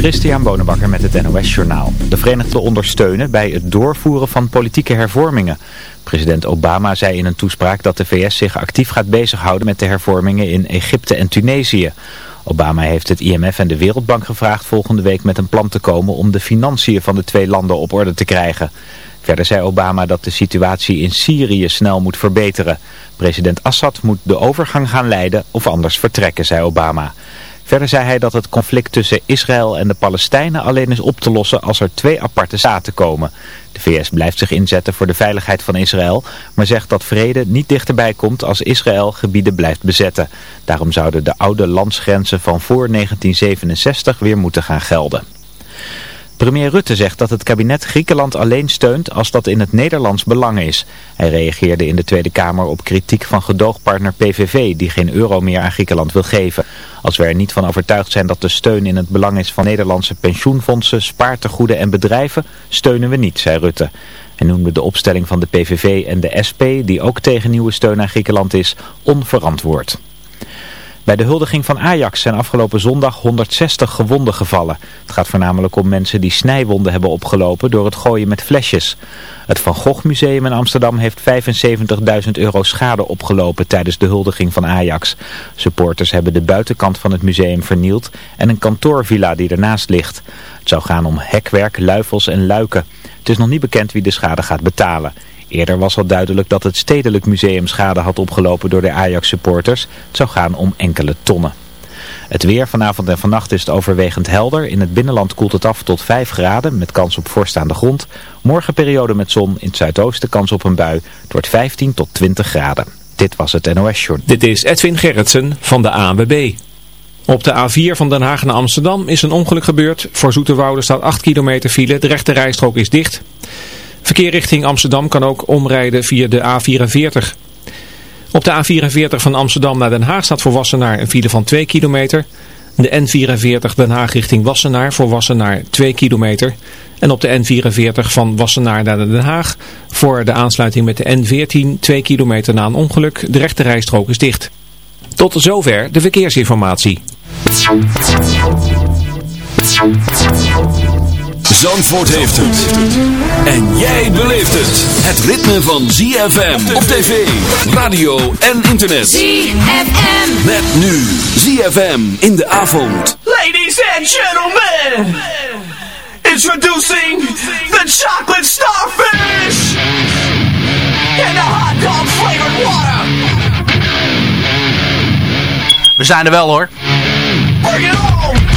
Christian Bonenbakker met het NOS Journaal. De Verenigden ondersteunen bij het doorvoeren van politieke hervormingen. President Obama zei in een toespraak dat de VS zich actief gaat bezighouden met de hervormingen in Egypte en Tunesië. Obama heeft het IMF en de Wereldbank gevraagd volgende week met een plan te komen om de financiën van de twee landen op orde te krijgen. Verder zei Obama dat de situatie in Syrië snel moet verbeteren. President Assad moet de overgang gaan leiden of anders vertrekken, zei Obama. Verder zei hij dat het conflict tussen Israël en de Palestijnen alleen is op te lossen als er twee aparte staten komen. De VS blijft zich inzetten voor de veiligheid van Israël, maar zegt dat vrede niet dichterbij komt als Israël gebieden blijft bezetten. Daarom zouden de oude landsgrenzen van voor 1967 weer moeten gaan gelden. Premier Rutte zegt dat het kabinet Griekenland alleen steunt als dat in het Nederlands belang is. Hij reageerde in de Tweede Kamer op kritiek van gedoogpartner PVV die geen euro meer aan Griekenland wil geven. Als we er niet van overtuigd zijn dat de steun in het belang is van Nederlandse pensioenfondsen, spaartegoeden en bedrijven, steunen we niet, zei Rutte. Hij noemde de opstelling van de PVV en de SP, die ook tegen nieuwe steun aan Griekenland is, onverantwoord. Bij de huldiging van Ajax zijn afgelopen zondag 160 gewonden gevallen. Het gaat voornamelijk om mensen die snijwonden hebben opgelopen door het gooien met flesjes. Het Van Gogh Museum in Amsterdam heeft 75.000 euro schade opgelopen tijdens de huldiging van Ajax. Supporters hebben de buitenkant van het museum vernield en een kantoorvilla die ernaast ligt. Het zou gaan om hekwerk, luifels en luiken. Het is nog niet bekend wie de schade gaat betalen. Eerder was al duidelijk dat het Stedelijk Museum schade had opgelopen door de Ajax-supporters. Het zou gaan om enkele tonnen. Het weer vanavond en vannacht is het overwegend helder. In het binnenland koelt het af tot 5 graden met kans op vorst aan de grond. Morgen periode met zon, in het zuidoosten kans op een bui. Het wordt 15 tot 20 graden. Dit was het NOS Short. Dit is Edwin Gerritsen van de ANWB. Op de A4 van Den Haag naar Amsterdam is een ongeluk gebeurd. Voor Zoeterwoude staat 8 kilometer file. De rechte rijstrook is dicht. Verkeer richting Amsterdam kan ook omrijden via de A44. Op de A44 van Amsterdam naar Den Haag staat voor Wassenaar een file van 2 kilometer. De N44 Den Haag richting Wassenaar voor Wassenaar 2 kilometer. En op de N44 van Wassenaar naar Den Haag voor de aansluiting met de N14 2 kilometer na een ongeluk. De rechte rijstrook is dicht. Tot zover de verkeersinformatie. Zandvoort heeft het. En jij beleeft het. Het ritme van ZFM op tv, radio en internet. ZFM. Met nu ZFM in de avond. Ladies and gentlemen. Introducing the chocolate starfish. And the hot dog flavored water. We zijn er wel hoor. Bring it on.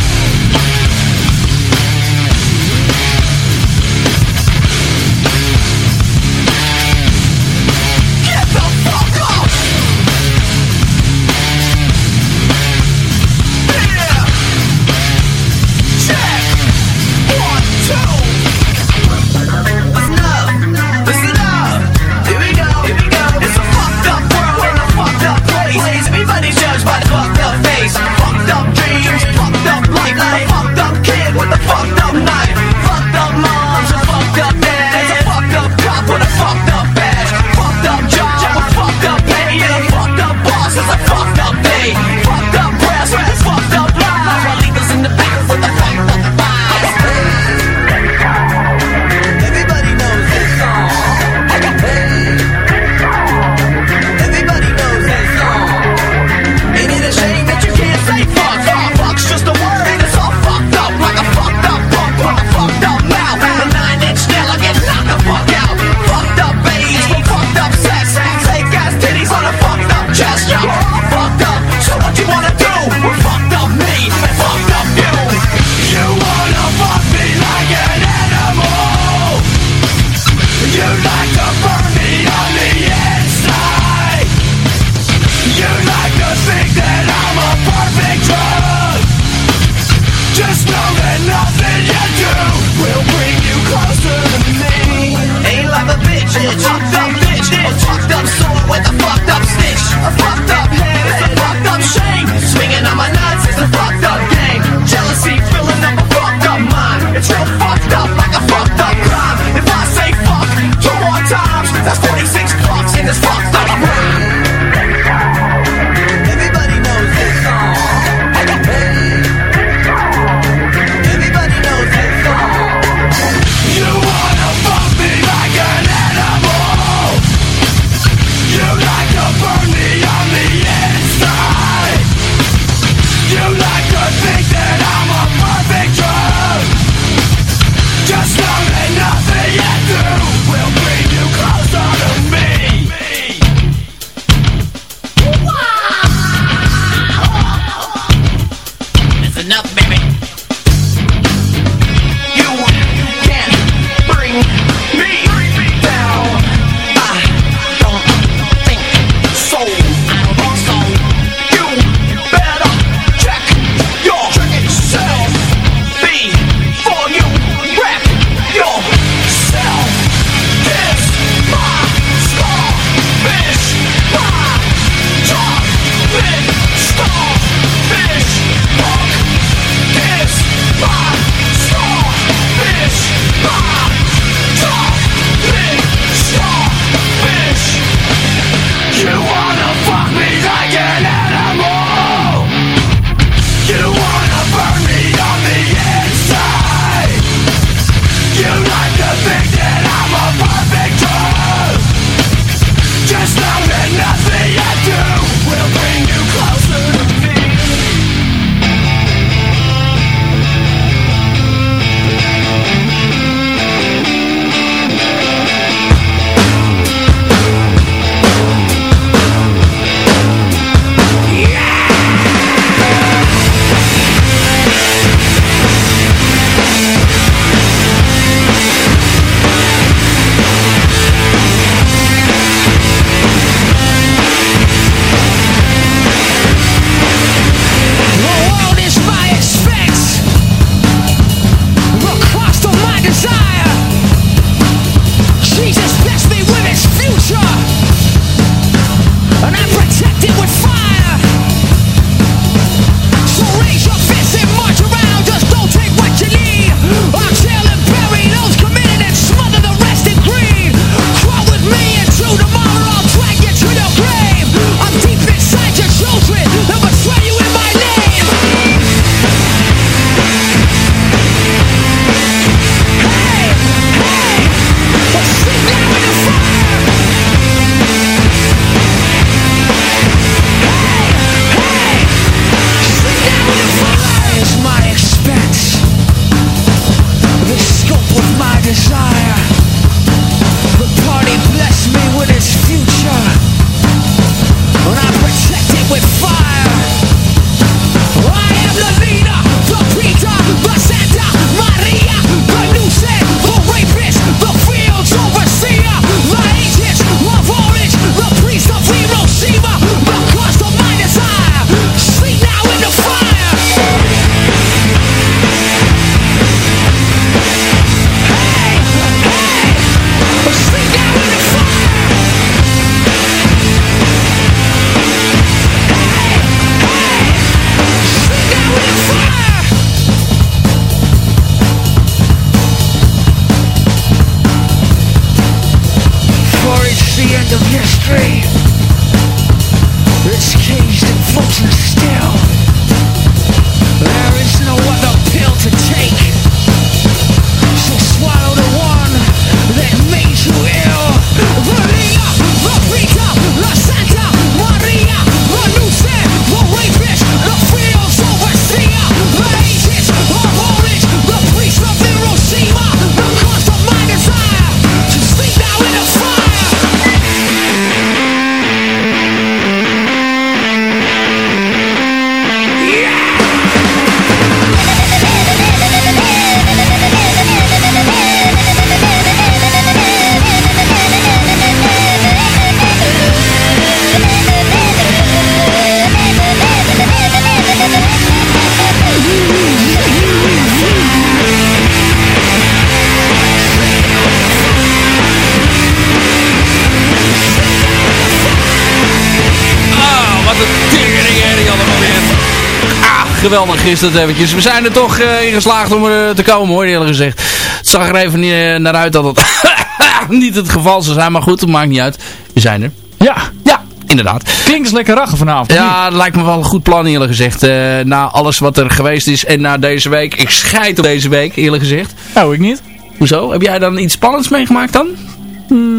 geweldig gisteren eventjes. We zijn er toch eh, in geslaagd om er eh, te komen hoor, eerlijk gezegd. Het zag er even niet, eh, naar uit dat het niet het geval zou zijn. Maar goed, het maakt niet uit. We zijn er. Ja. Ja, inderdaad. Klinkt lekker rachen vanavond. Ja, dat lijkt me wel een goed plan eerlijk gezegd. Na alles wat er geweest is en na deze week. Ik scheid op deze week eerlijk gezegd. Nou, ik niet. Hoezo? Heb jij dan iets spannends meegemaakt dan?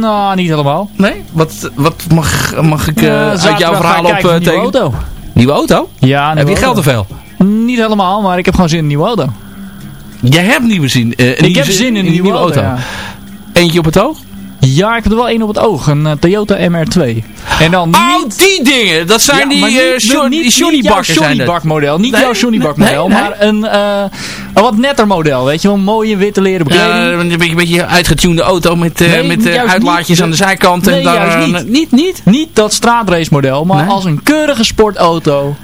Nou, niet helemaal. Nee? Wat, wat mag, mag ik uh, uit jouw verhaal op Nieuwe auto. Nieuwe auto? Ja, nieuwe Heb je geld te veel? Niet helemaal, maar ik heb gewoon zin in een nieuwe auto. Jij hebt nieuwe zin, eh, ik heb zin, in een nieuwe, auto. Eentje op het oog? Ja, ik heb er wel één op het oog. Een eh, Toyota MR2. En dan oh, niet... Die dingen! Dat zijn eh, die, niet, uh, niet, model. Niet jouw Johnny model, maar een, een wat netter model. Weet je wel, een mooie witte leren bekleding. een beetje, beetje uitgetunede auto met, met uitlaatjes aan de zijkant. en daar, niet. niet. Niet dat straatrace model, maar als een keurige sportauto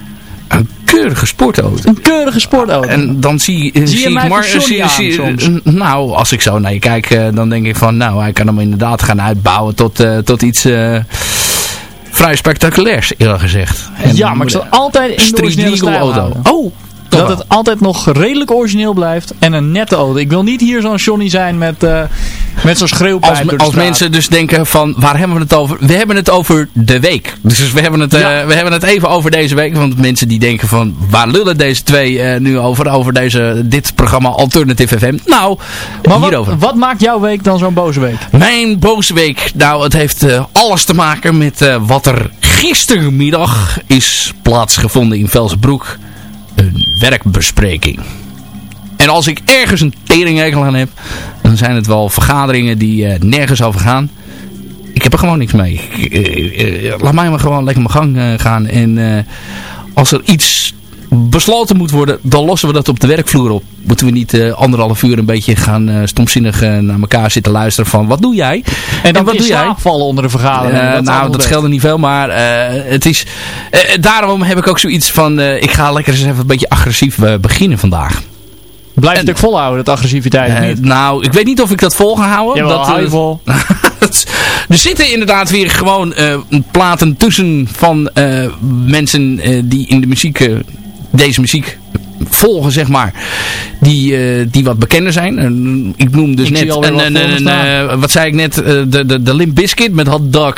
keurige sportauto. Een keurige sportauto. En dan zie, eh, Zie je zie ik maar... zie- aan zie- soms? nou, als ik zo naar je kijk, eh, dan denk ik van... Nou, hij kan hem inderdaad gaan uitbouwen tot, eh, tot iets vrij spectaculairs, eerlijk gezegd. En ja, maar ik zal altijd in de street legal auto. Oh, Dat het altijd nog redelijk origineel blijft en een nette auto. Ik wil niet hier zo'n Johnny zijn met, eh, met zo'n schreeuwpijp als, door de als straat. mensen dus denken van waar hebben we het over? We hebben het over de week. Dus we hebben het, eh, Ja. we hebben het even over deze week. Want mensen die denken van waar lullen deze twee eh, nu over? Over deze, dit programma Alternative FM. Nou, Maar wat, hierover. wat maakt jouw week dan zo'n boze week? Mijn boze week. Nou, het heeft alles te maken met wat er gistermiddag is plaatsgevonden in Velsenbroek. Een werkbespreking. En als ik ergens een teringhekel aan heb, dan zijn het wel vergaderingen die eh, nergens over gaan. Ik heb er gewoon niks mee. Eh, eh, laat mij maar gewoon lekker mijn gang gaan. En als er iets besloten moet worden, dan lossen we dat op de werkvloer op. Moeten we niet eh, anderhalf uur een beetje gaan eh, stomzinnig eh, naar elkaar zitten luisteren van wat doe jij? En dan wat in doe jij? vallen onder de vergadering. Dat nou, dat scheelde niet veel, maar het is... daarom heb ik ook zoiets van... ik ga lekker eens even een beetje agressief beginnen vandaag. Blijf en- het ook volhouden, dat agressiviteit. Niet. nou, ik weet niet of ik dat vol ga houden. Jawel, dat, hou je vol. er zitten inderdaad weer gewoon eh, platen tussen van mensen die in de muziek, deze muziek volgen, zeg maar. Die, eh, die wat bekender zijn. En ik noem dus Ik net, een, eh, wat zei ik net, eh, de, de, de Limp Bizkit met Hot Dog.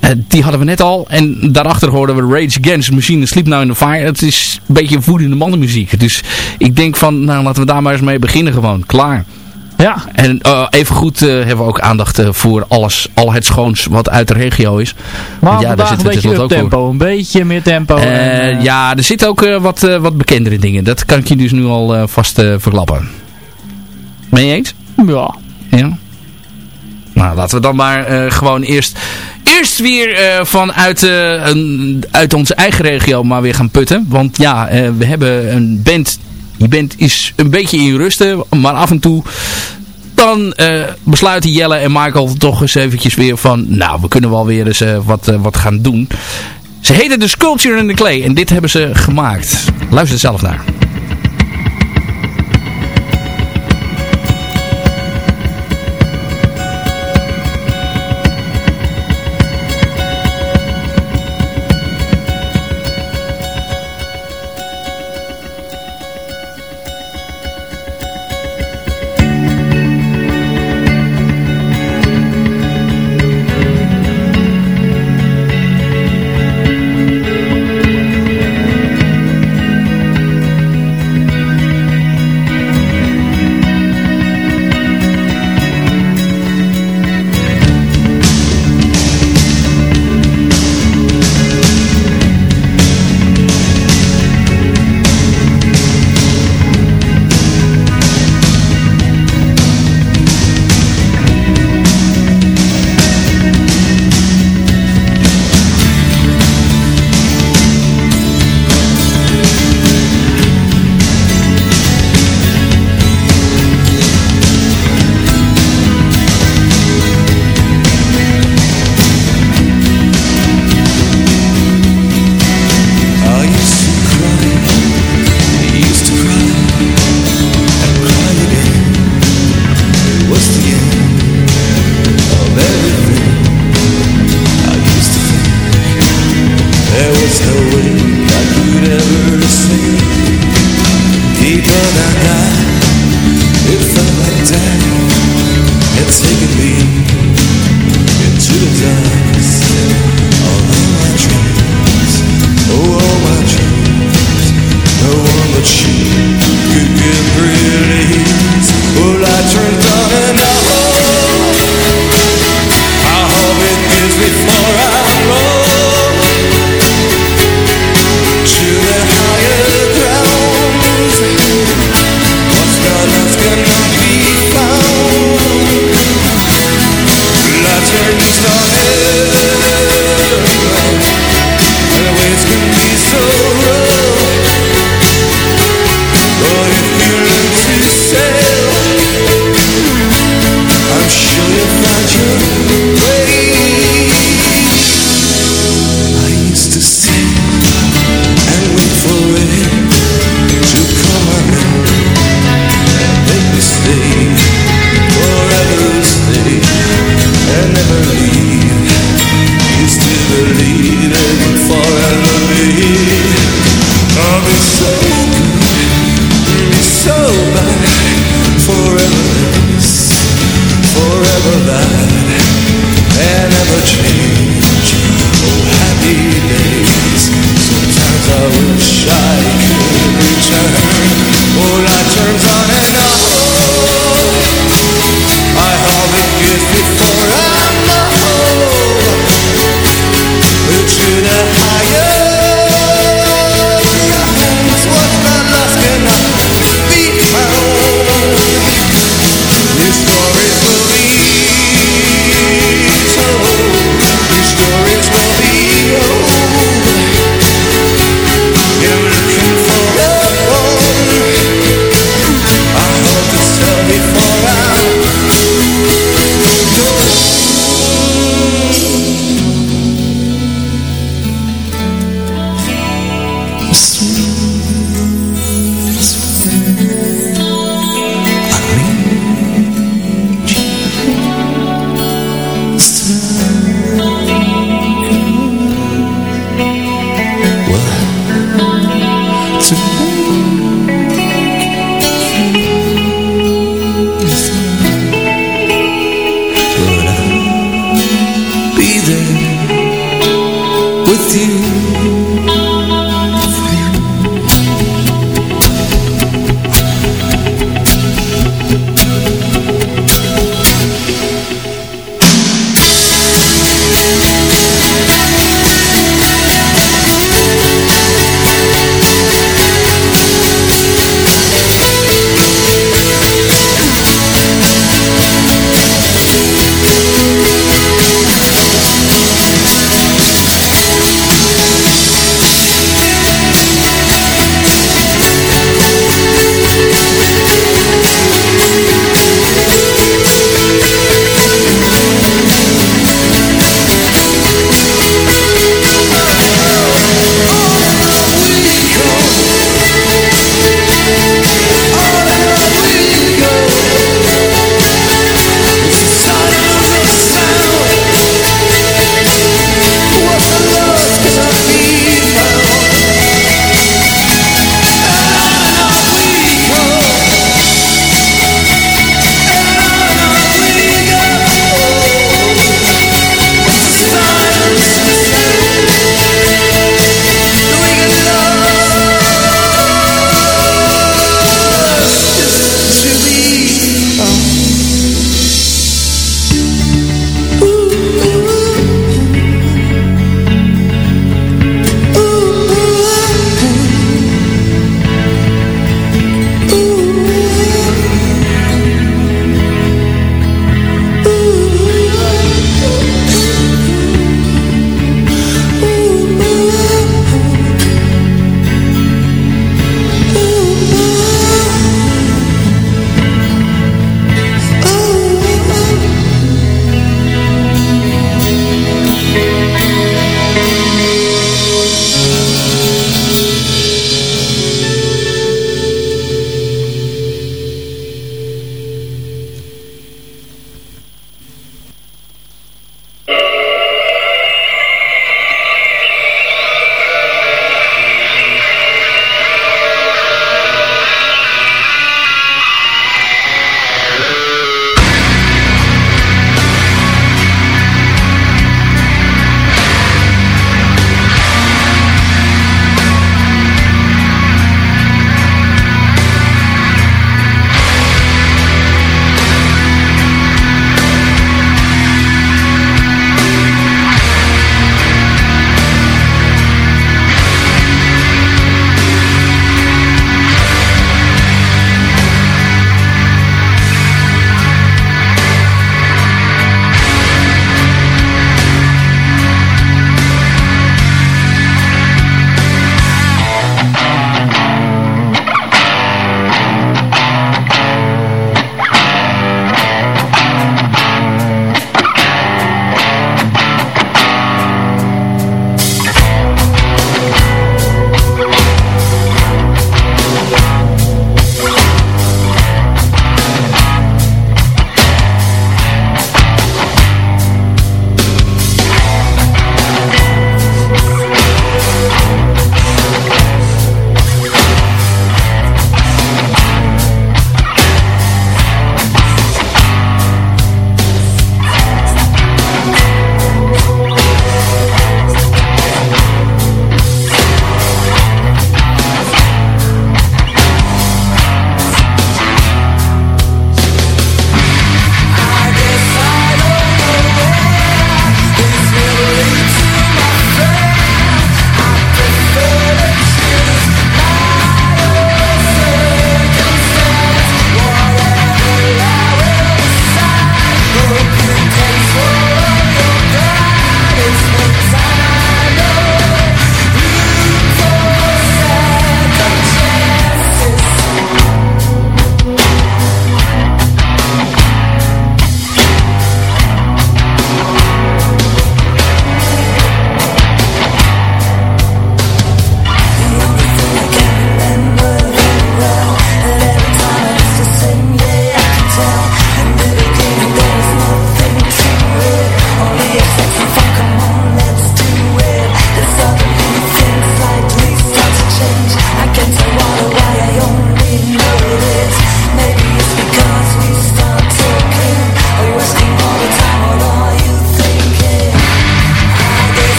Eh, die hadden we net al. En daarachter hoorden we Rage Against Machine Sleep Now in the Fire. Het is een beetje voedende mannenmuziek. Dus ik denk van, nou laten we daar maar eens mee beginnen gewoon. Klaar. Ja, En uh, even goed hebben we ook aandacht eh, voor alles, al het schoons wat uit de regio is. maar Want ja, daar zit een beetje tempo. Een beetje meer tempo. en, Eh, eh, ja, er zitten ook eh, wat, eh, wat bekendere dingen. Dat kan ik je dus nu al eh, vast eh, verklappen. Ben je eens? ja. Ja. Nou, laten we dan maar eh, gewoon eerst, eerst weer eh, vanuit eh, een, uit onze eigen regio maar weer gaan putten. Want ja, eh, we hebben een band. Die band is een beetje in rusten, maar af en toe dan eh, besluiten Jelle en Michael toch eens eventjes weer van... Nou, we kunnen wel weer eens eh, wat, eh, wat gaan doen. Ze heten de Sculpture in the Clay en dit hebben ze gemaakt. Luister zelf naar.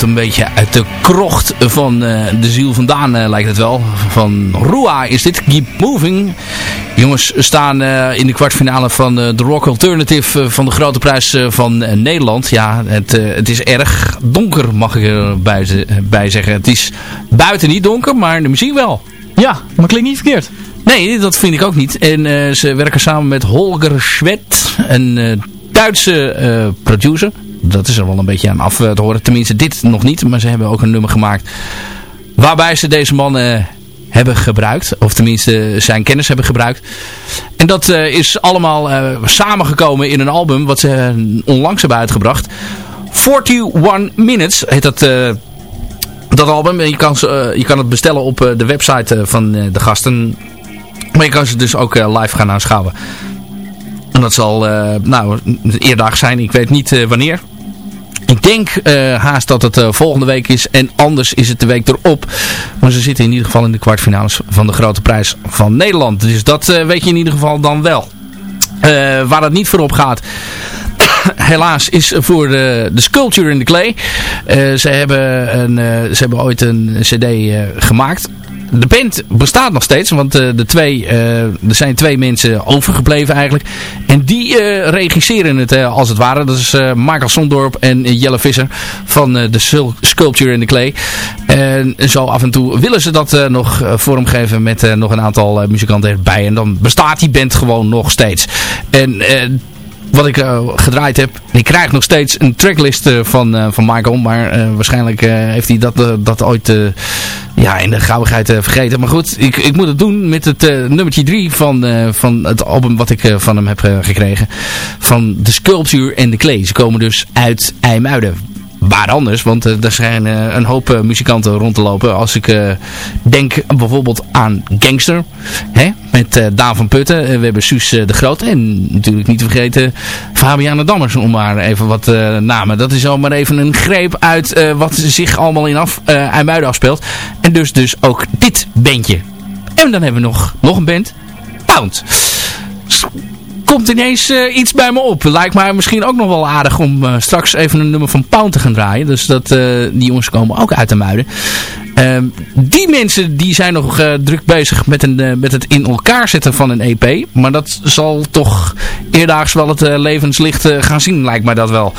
Komt een beetje uit de krocht van eh, de ziel vandaan, uh, lijkt het wel. Van Rua is dit, Keep Moving. Jongens staan uh, in de kwartfinale van de Rock Alternative van de Grote Prijs van Nederland. Ja, het, het is erg donker, mag ik erbij bij zeggen. Het is buiten niet donker, maar de muziek wel. Ja, maar klinkt niet verkeerd. Nee, dat vind ik ook niet. En ze werken samen met Holger Schwed, een Duitse producer dat is er wel een beetje aan af te horen. Tenminste, dit nog niet. Maar ze hebben ook een nummer gemaakt waarbij ze deze man hebben gebruikt. Of tenminste zijn kennis hebben gebruikt. En dat uh, is allemaal uh, samengekomen in een album wat ze onlangs hebben uitgebracht. 41 Minutes heet dat, dat album. Je kan, je kan het bestellen op de website van de gasten. Maar je kan ze dus ook live gaan aanschouwen. En dat zal nou, eerdag zijn. Ik weet niet wanneer. Ik denk uh, haast dat het volgende week is. En anders is het de week erop. Maar ze zitten in ieder geval in de kwartfinales van de grote prijs van Nederland. Dus dat weet je in ieder geval dan wel. waar het niet voor op gaat helaas is voor de, de Sculpture in the Clay. Ze, hebben een, ze hebben ooit een cd gemaakt de band bestaat nog steeds. Want uh, de twee, uh, er zijn twee mensen overgebleven eigenlijk. En die uh, regisseren het als het ware. Dat is Michael Sondorp en Jelle Visser van de Sculpture in the Clay. En zo af en toe willen ze dat nog vormgeven met nog een aantal muzikanten erbij. En dan bestaat die band gewoon nog steeds. En wat ik uh, gedraaid heb. Ik krijg nog steeds een tracklist uh, van, uh, van Michael. Maar waarschijnlijk heeft hij dat, dat ooit ja, in de gauwigheid vergeten. Maar goed, ik, ik moet het doen met het nummertje 3 van, van het album wat ik van hem heb gekregen. Van de Sculpture en de Clay. Ze komen dus uit IJmuiden waar anders. Want uh, er zijn uh, een hoop uh, muzikanten rond te lopen. Als ik denk bijvoorbeeld aan Gangster. Hè, met Daan van Putten. we hebben Suus de Groot. En natuurlijk niet te vergeten Fabiana Dammers. Om maar even wat namen. Dat is al maar even een greep uit wat zich allemaal in af, IJmuiden afspeelt. En dus, dus ook dit bandje. En dan hebben we nog, nog een band. Pound komt ineens uh, iets bij me op. Lijkt mij misschien ook nog wel aardig om uh, straks even een nummer van Pound te gaan draaien. Dus dat, uh, die jongens komen ook uit de muiden. Ehm, die mensen die zijn nog druk bezig met, een, met het in elkaar zetten van een EP. Maar dat zal toch eerdaags wel het levenslicht gaan zien, lijkt mij dat wel.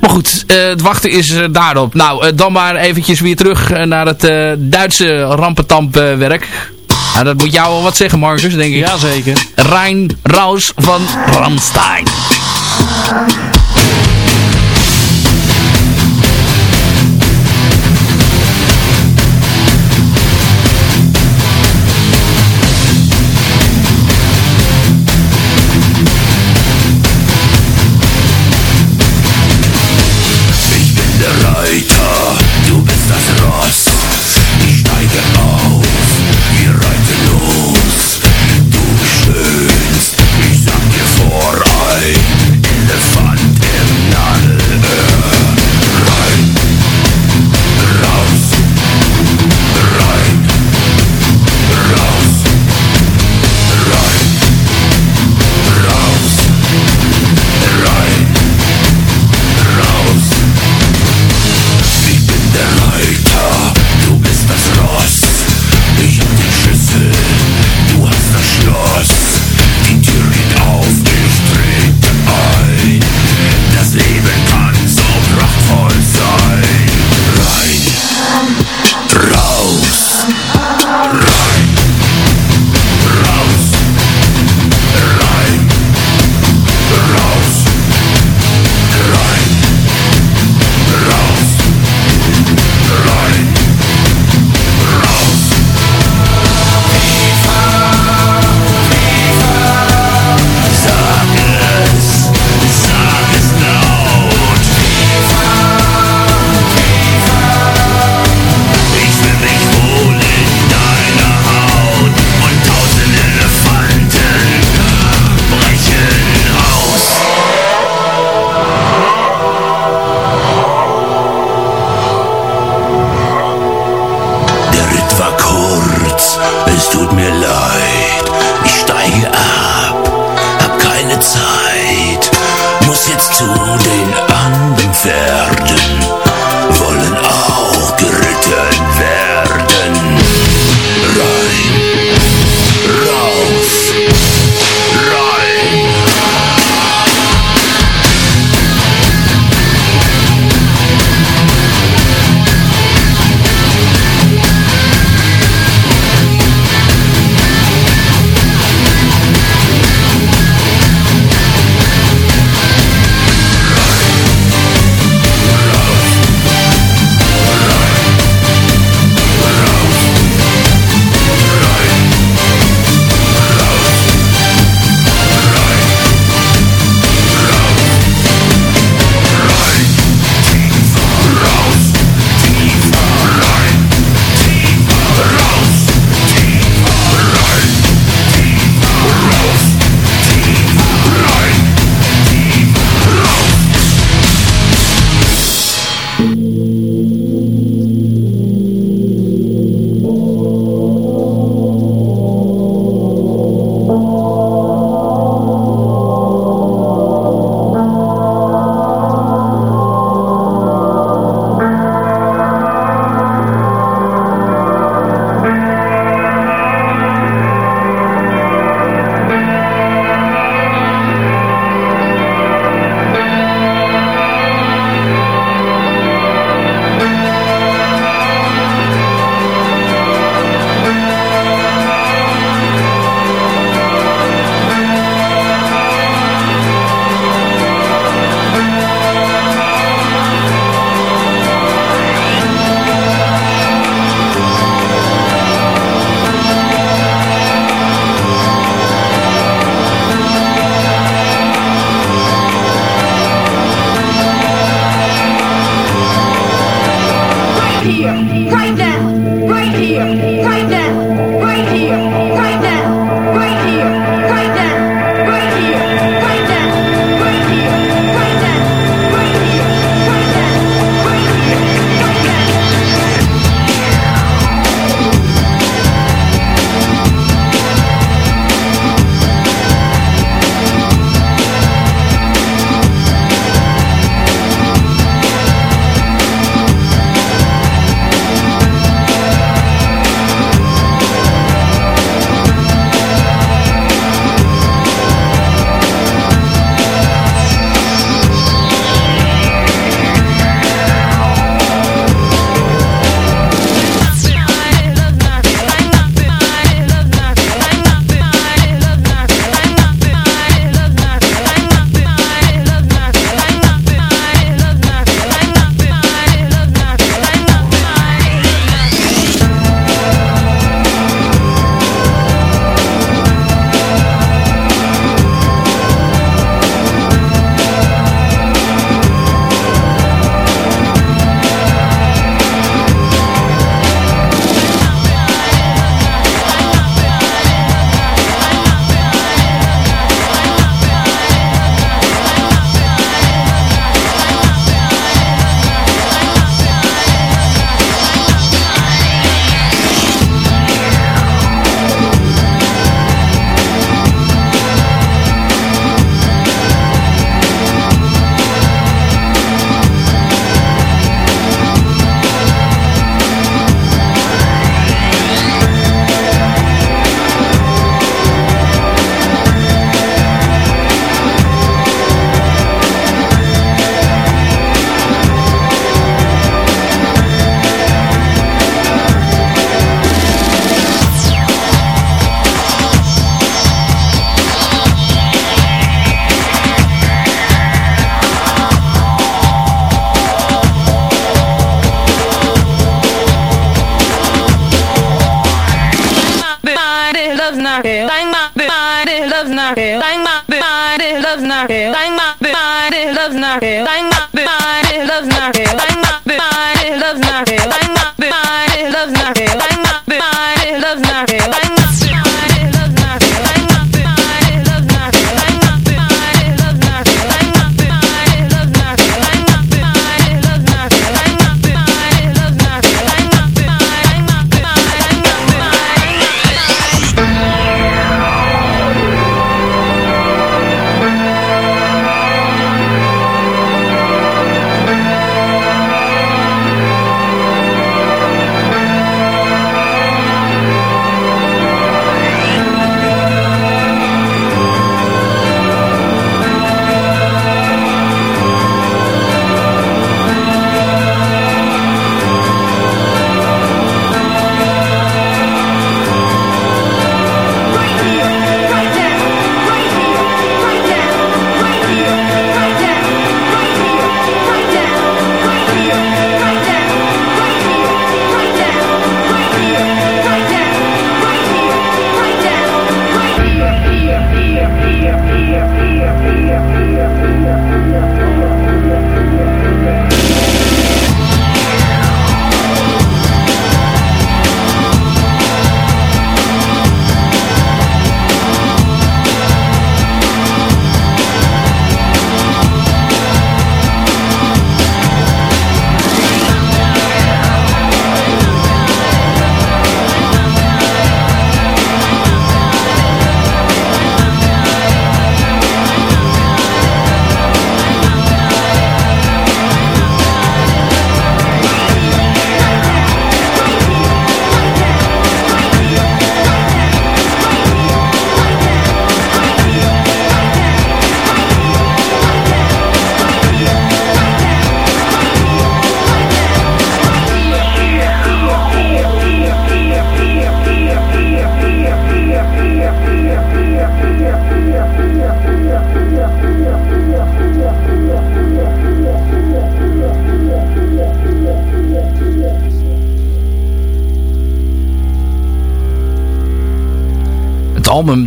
Maar goed, het wachten is daarop. Nou, dan maar eventjes weer terug naar het Duitse rampentampwerk. Nou, dat moet jou wel wat zeggen, Marcus, denk ik. Jazeker. Rijn Raus van Ramstein.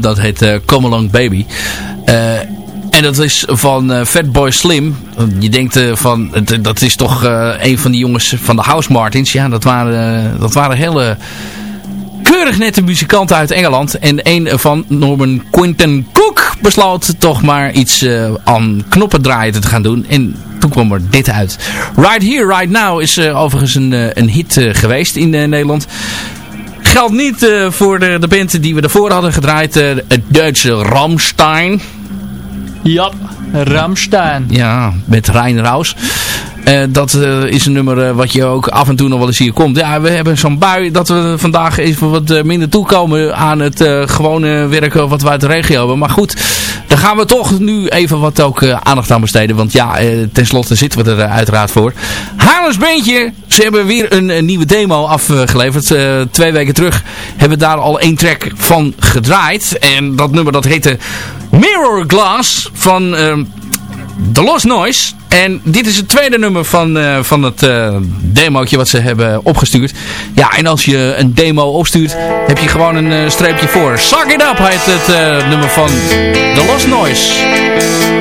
Dat heet uh, Come Along Baby. Uh, en dat is van uh, Fatboy Slim. Je denkt van, dat is toch een van die jongens van de House Martins. Ja, dat waren, dat waren hele keurig nette muzikanten uit Engeland. En een van Norman Quinton Cook besloot toch maar iets aan knoppen draaien te gaan doen. En toen kwam er dit uit. Right Here, Right Now is overigens een, een hit geweest in Nederland geldt niet voor de, de band die we ervoor hadden gedraaid. het Duitse Ramstein. Ja, Ramstein. Ja, met Rijn Raus. Uh, dat uh, is een nummer uh, wat je ook af en toe nog wel eens hier komt. Ja, we hebben zo'n bui dat we vandaag even wat minder toekomen aan het gewone werken wat we uit de regio hebben. Maar goed, daar gaan we toch nu even wat ook aandacht aan besteden. Want ja, tenslotte zitten we er uiteraard voor. Haarlems Beentje, ze hebben weer een, een nieuwe demo afgeleverd. twee weken terug hebben we daar al één track van gedraaid. En dat nummer dat heette Mirror Glass van The Lost Noise. En dit is het tweede nummer van, uh, van het uh, demootje wat ze hebben opgestuurd. Ja, en als je een demo opstuurt, heb je gewoon een uh, streepje voor. Suck It Up heet het nummer van The Lost Noise.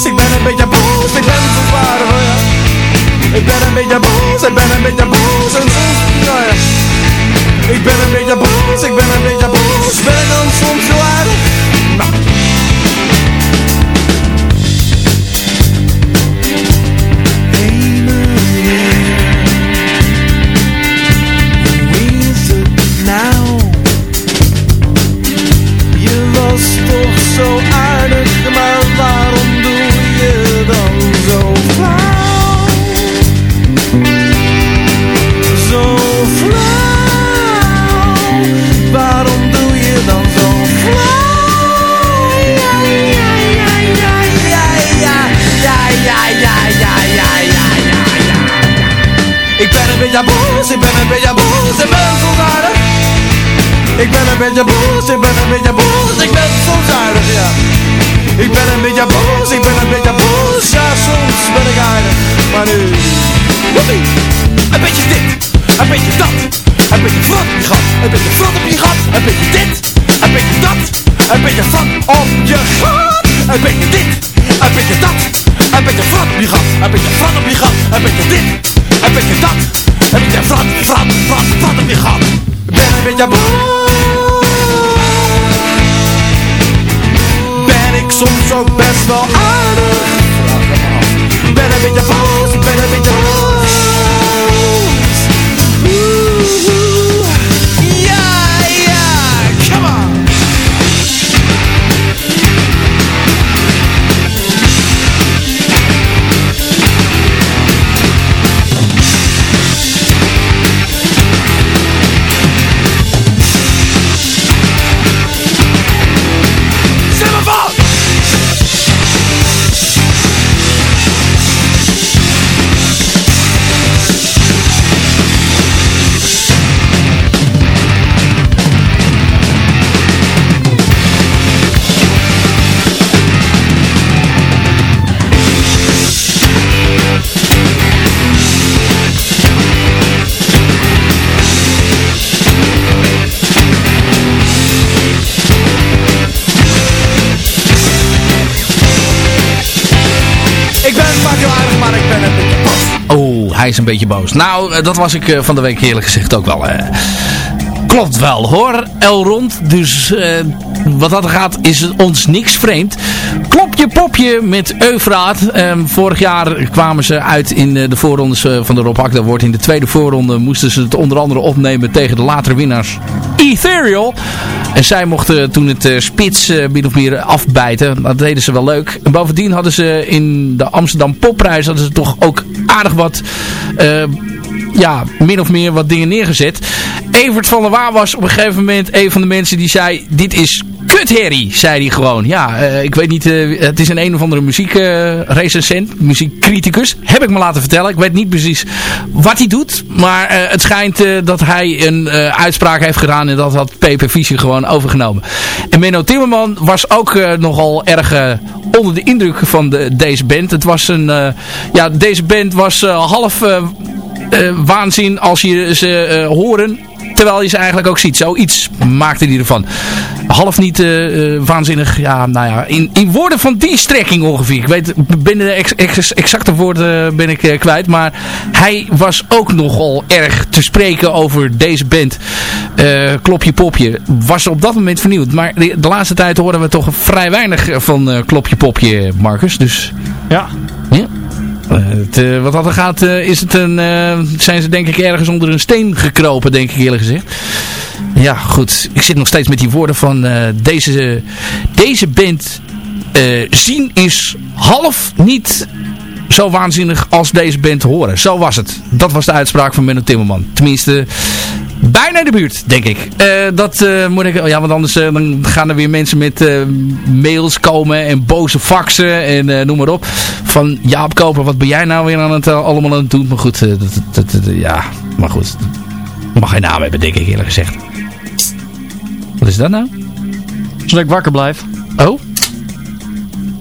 Boos, ik ben een beetje boos, ik ben zo zwaar voor. Ik ben een beetje boos, ik ben een beetje boos en soms, nou ja. Ik ben een beetje boos, ik ben een beetje beetje boos, ik ben zo aardig. Ik ben een beetje boos, ik ben een beetje boos, ik ben aardig, ja. Ik ben een beetje boos, ik ben een beetje boos, ja soms ben ik aardig, maar nu... Woepie! Een beetje dit, een beetje dat, een beetje vrat op je gat, een beetje vrat op je gat, een beetje dit, een beetje dat, een beetje vrat op je gat, een beetje dit, een beetje dat, een beetje vrat op je gat, een beetje vrat op je gat, een beetje dit, een beetje dat, heb je vrat, vrat, vrat, vrat op je gat? Ben een beetje boe. Ben ik soms ook best wel aan? Is een beetje boos. Nou, eh, dat was ik eh, van de week eerlijk gezegd ook wel. Klopt wel hoor, El Rond. Dus eh, wat dat gaat is ons niks vreemd. Klopje popje met Eufraat. Ehm, vorig jaar kwamen ze uit in de voorrondes van de Rob Hakda wordt. In de tweede voorronde moesten ze het onder andere opnemen tegen de latere winnaars Ethereal. En zij mochten toen het eh, spits eh, min of meer afbijten. Dat deden ze wel leuk. En bovendien hadden ze in de Amsterdam Popprijs hadden ze toch ook aardig wat... eh, ja, min of meer wat dingen neergezet. Evert van der Waar was op een gegeven moment een van de mensen die zei... Dit is kutherrie, zei hij gewoon. Ja, eh, ik weet niet, eh, het is een een of andere muziekrecensent, muziekcriticus. Heb ik me laten vertellen. Ik weet niet precies wat hij doet. Maar eh, het schijnt dat hij een uitspraak heeft gedaan en dat had PP Visie gewoon overgenomen. En Menno Timmerman was ook nogal erg onder de indruk van de, deze band. Het was een, ja, deze band was half... eh, waanzin als je ze eh, horen. Terwijl je ze eigenlijk ook ziet. Zoiets maakte hij ervan. Half niet eh, waanzinnig. Ja, nou ja. In, in woorden van die strekking ongeveer. Ik weet, binnen de ex, ex- exacte woorden ben ik kwijt. Maar hij was ook nogal erg te spreken over deze band. Klopje Popje. Was op dat moment vernieuwd. Maar de, de laatste tijd horen we toch vrij weinig van Klopje Popje, Marcus. Dus Ja. ja. Eh, eh, wat dat er gaat, eh, is het een, zijn ze denk ik ergens onder een steen gekropen, denk ik eerlijk gezegd. Ja, goed. Ik zit nog steeds met die woorden van deze, deze band zien is half niet zo waanzinnig als deze band horen. Zo was het. Dat was de uitspraak van Menno Timmerman. Tenminste, bijna in de buurt, denk ik. Eh, dat eh, moet ik... Ja, want anders eh, dan gaan er weer mensen met mails komen en boze faxen en noem maar op. Van Jaap Koper, wat ben jij nou weer aan het, allemaal aan het doen? Maar goed, dat, dat, dat- ja, maar goed. Mag geen naam hebben, denk ik eerlijk gezegd. Wat is dat nou? Zodat ik wakker blijf. Oh.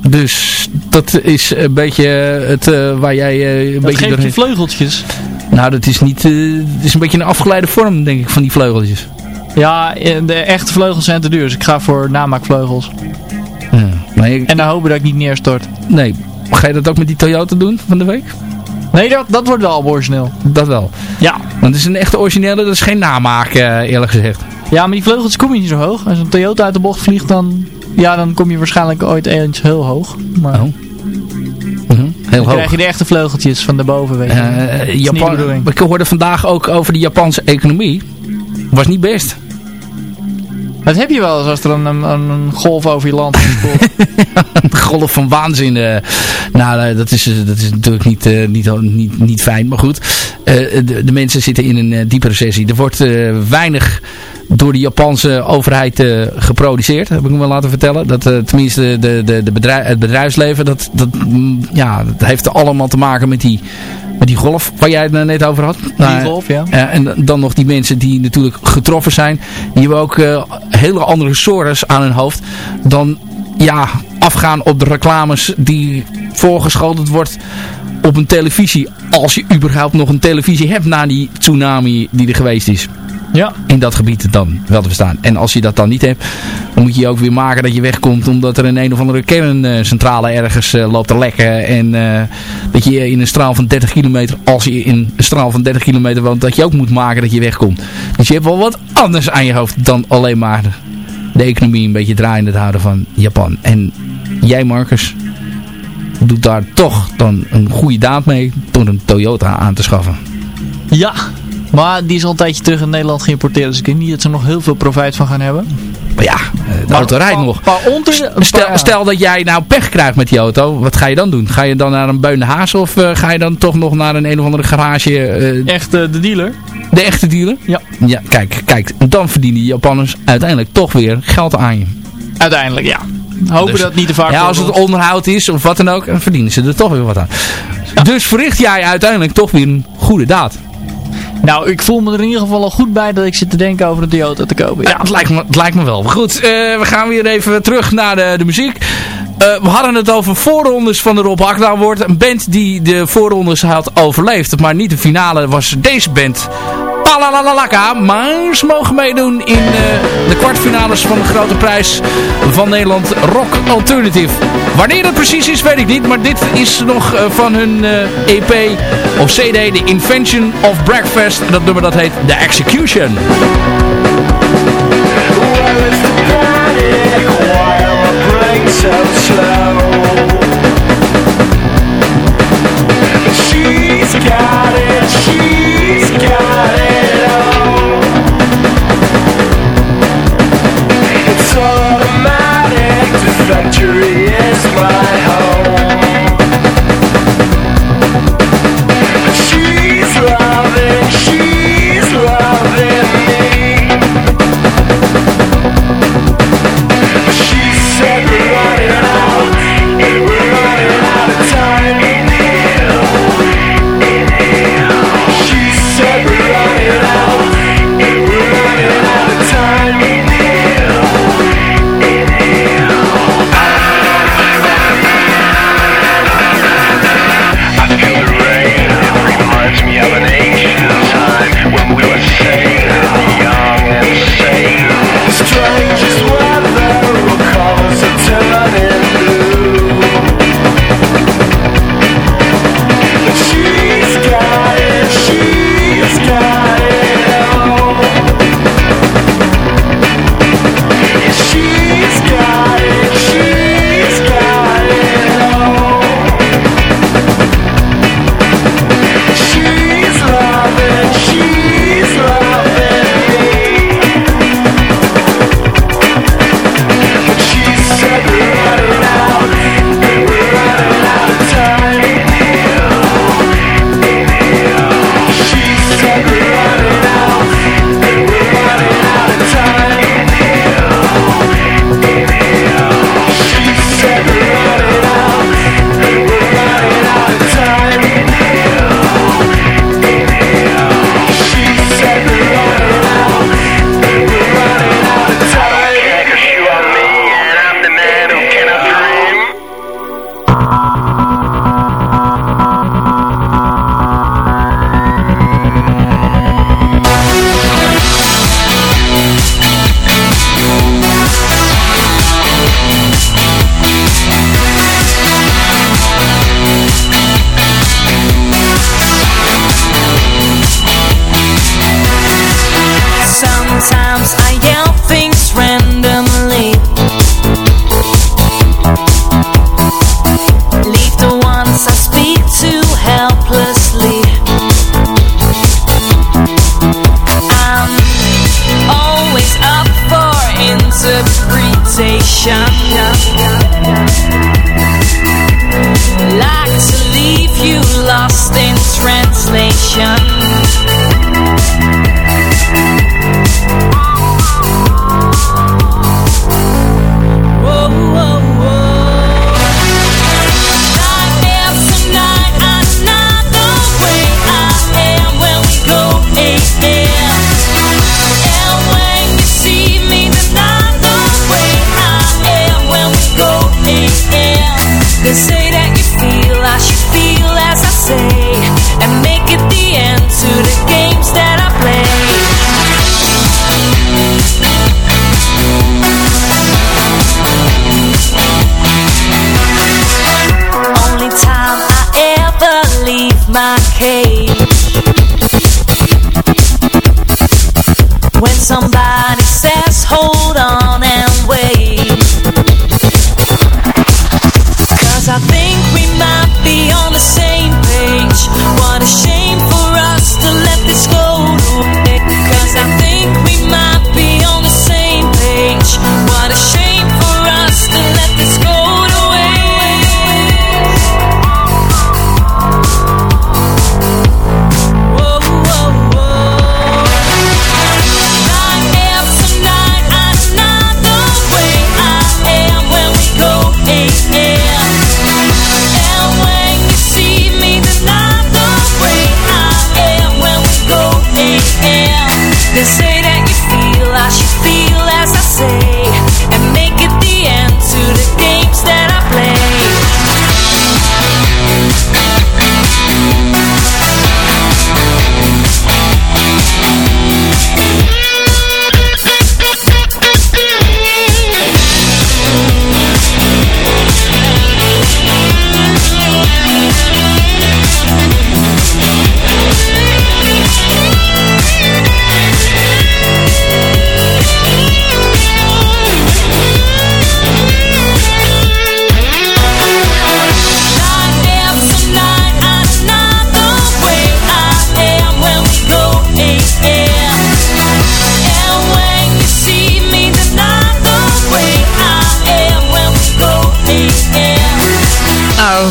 Dus dat is een beetje het waar jij eh, een Dat beetje geeft je vleugeltjes. Nou, dat is niet... het is een beetje een afgeleide vorm, denk ik, van die vleugeltjes. Ja, eh, de echte vleugels zijn te duur. Dus ik ga voor namaakvleugels. Ja. En dan hopen dat ik niet neerstort. nee. Ga je dat ook met die Toyota doen van de week? Nee, dat, dat wordt wel origineel. Dat wel. Ja. Want het is een echte originele, dat is geen namaak, eh, eerlijk gezegd. Ja, maar die vleugels kom je niet zo hoog. Als een Toyota uit de bocht vliegt, dan, ja, dan kom je waarschijnlijk ooit eens heel hoog. Maar Oh. Heel dan hoog. krijg je de echte vleugeltjes van daarboven, weet je. Japan, ik hoorde vandaag ook over de Japanse economie. Was niet best. Dat heb je wel eens als er een, een, een golf over je land een golf van waanzin. eh. nou, eh, dat, is, eh, dat is natuurlijk niet, niet, niet, niet fijn. Maar goed, de, de mensen zitten in een diepe recessie. Er wordt weinig door de Japanse overheid geproduceerd. Heb ik me laten vertellen. Dat tenminste de, de, de bedrijf, het bedrijfsleven, dat, dat, mm, ja, dat heeft allemaal te maken met die, met die golf waar jij het nou net over had. Nou, golf, ja. en dan nog die mensen die natuurlijk getroffen zijn. Die hebben ook hele andere sores aan hun hoofd. Dan ja, afgaan op de reclames die voorgeschoteld wordt op een televisie. Als je überhaupt nog een televisie hebt na die tsunami die er geweest is. Ja. In dat gebied dan wel te bestaan. En als je dat dan niet hebt, dan moet je je ook weer maken dat je wegkomt. Omdat er een een of andere kerncentrale ergens eh, loopt te lekken. En eh, dat je in een straal van 30 kilometer, als je in een straal van 30 kilometer woont, dat je ook moet maken dat je wegkomt. Dus je hebt wel wat anders aan je hoofd dan alleen maar de economie een beetje draaiende te houden van Japan. En jij Marcus, doet daar toch dan een goede daad mee door een Toyota aan te schaffen. Ja. Maar die is al een tijdje terug in Nederland geïmporteerd. Dus ik denk niet dat ze er nog heel veel profijt van gaan hebben. Maar ja, eh, de auto rijdt nog. Onder, Stel, stel dat jij nou pech krijgt met die auto, wat ga je dan doen? Ga je dan naar een Beun de Haas of eh, ga je dan toch nog naar een een of andere garage, eh, Echt de dealer. de echte dealer? Ja. Ja, kijk, kijk, dan verdienen die Japanners uiteindelijk toch weer geld aan je. Uiteindelijk, ja. Hopen Dus- dat niet te vaak Ja, als het onderhoud is of wat dan ook, dan verdienen ze er toch weer wat aan. Dus verricht jij uiteindelijk toch weer een goede daad. Nou, ik voel me er in ieder geval al goed bij dat ik zit te denken over een Toyota te kopen. Ja, het lijkt me, het lijkt me wel. Maar Goed, eh, we gaan weer even terug naar de, de muziek. Eh, we hadden het over voorrondes van de Rob Award. Een band die de voorrondes had overleefd. Maar niet de finale was deze band. Palalalaka. Maar ze mogen meedoen in eh, de kwartfinales van de grote prijs van Nederland Rock Alternative. Wanneer dat precies is, weet ik niet. Maar dit is nog eh, van hun eh, EP of CD, The Invention of Breakfast. Dat nummer dat heet The Execution. She's got it, she's got it factory is my home.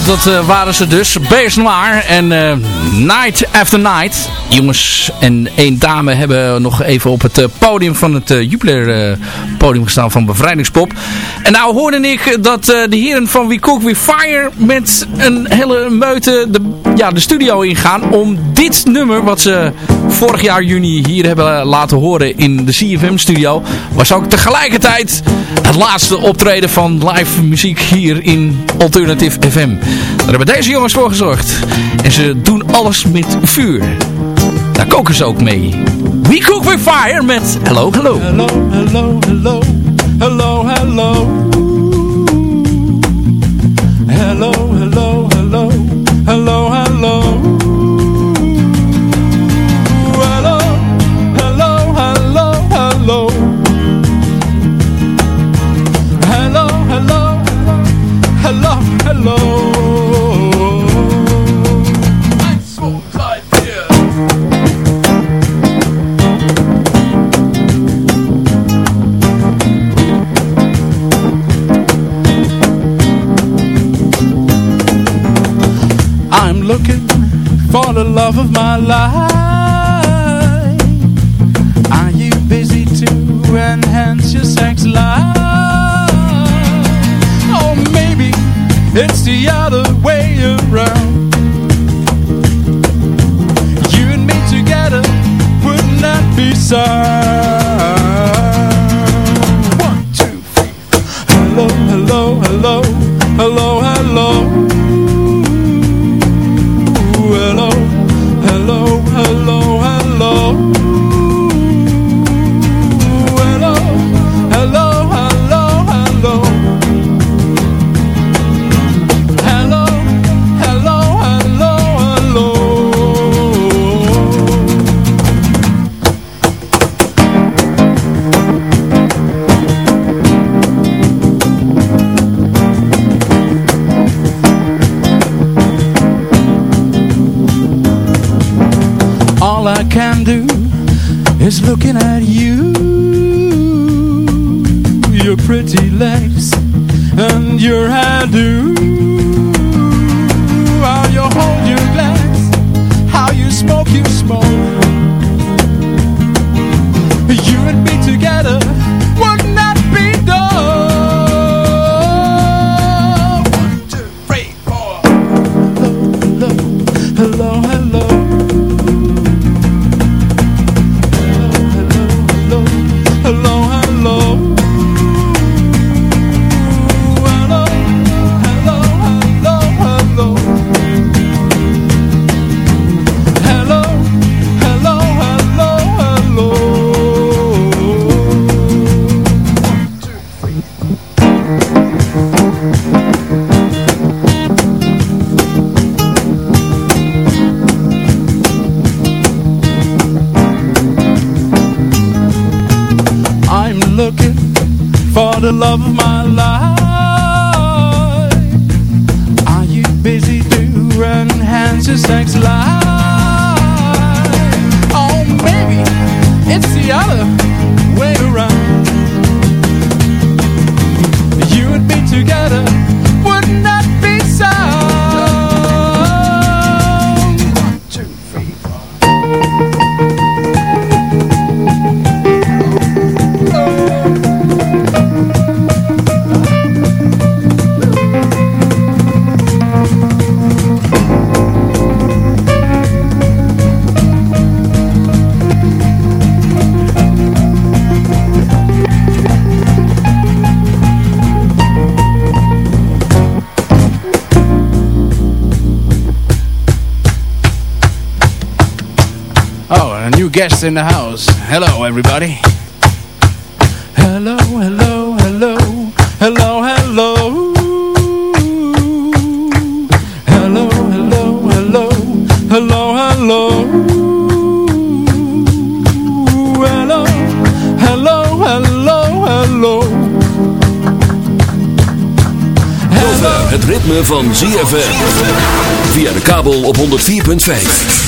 Dat eh, waren ze dus. Beers Noir en eh, Night After Night. Jongens en één dame hebben nog even op het podium van het Jupiler podium gestaan van Bevrijdingspop. En nou hoorde ik dat de heren van We Cook We Fire met een hele meute de, ja, de studio ingaan om dit nummer wat ze vorig jaar juni hier hebben laten horen in de CFM studio. Was ook tegelijkertijd het laatste optreden van live muziek hier in Alternative FM. Daar hebben deze jongens voor gezorgd. En ze doen alles met vuur. Daar koken ze ook mee. We Cook With Fire met Hello. Hello, hello, hello. Hello, hello. Hello, for the love of my life. Are you busy to enhance your sex life? Or maybe it's the other way around. You and me together would not be so. In the house. Hello, everybody. Hello, hello, hello, hello, hello. Hello, hello, hello, hello, hello. Hello, hello, hello, hello. Hello. Het ritme van ZFM. Via de kabel op 104.5.